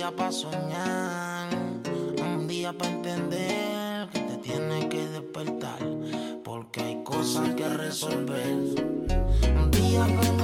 día para soñar, un día para entender que te tienes que despertar, porque hay cosas que resolver. Un día que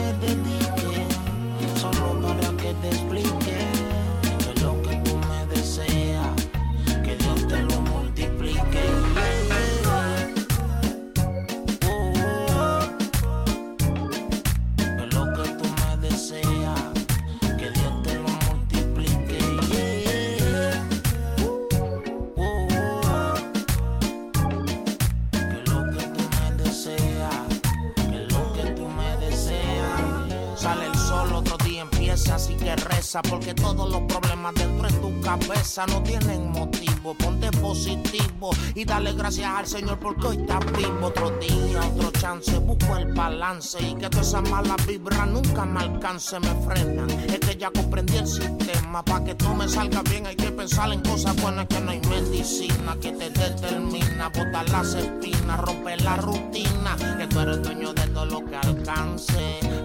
Sale el sol, otro día empieza, así que reza, porque todos los problemas dentro de tu cabeza no tienen motivo. Ponte positivo y dale gracias al Señor porque hoy estás vivo. Otro día, otro chance, busco el balance y que todas esas malas vibras nunca me alcance, me frenan. Es que ya comprendí el sistema, para que todo me salga bien hay que pensar en cosas buenas que no hay medicina que te determina, botar las espinas, romper la rutina, que tú eres dueño de todo lo.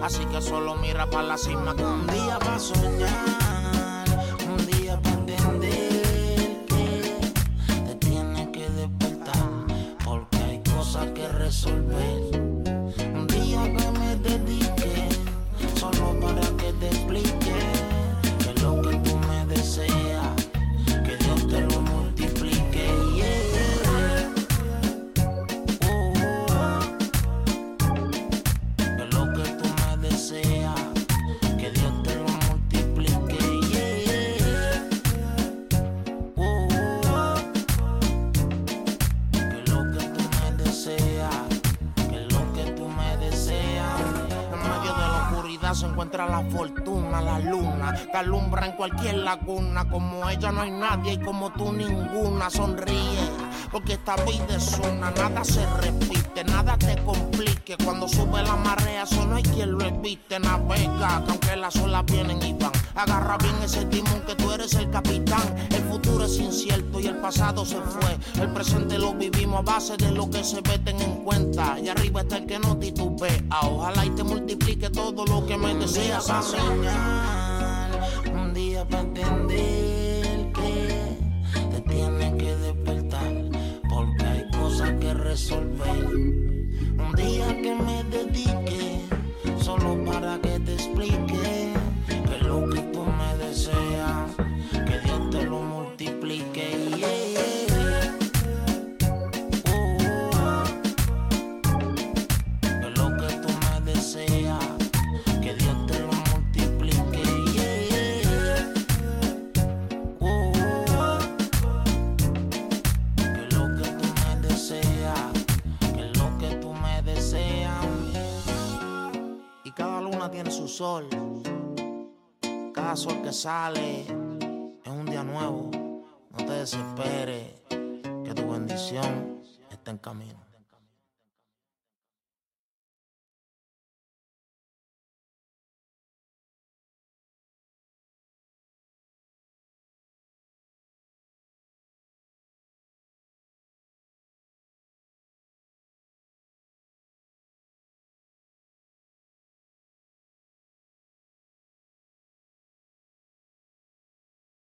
Así que solo mira para la cima un día va a soñar, se encuentra la fortuna, la luna, que alumbra en cualquier laguna. Como ella no hay nadie y como tú ninguna. Sonríe, porque esta vida es una, nada se repite, nada te complique. Cuando sube la marea, eso no hay quien lo evite. Navega, que aunque las olas vienen y van. Agarra bien ese timón que tú eres el capitán. El futuro es incierto y el pasado se fue. El presente lo vivimos a base de lo que se ve, ten en cuenta. Y arriba está el que no titubea. Ojalá y te multiplique todo lo que me deseas. a soñar, un día para entender que te tienes que despertar. Porque hay cosas que resolver. Un día que me cada luna tiene su sol. Cada sol que sale es un día nuevo. No te desesperes, que tu bendición está en camino.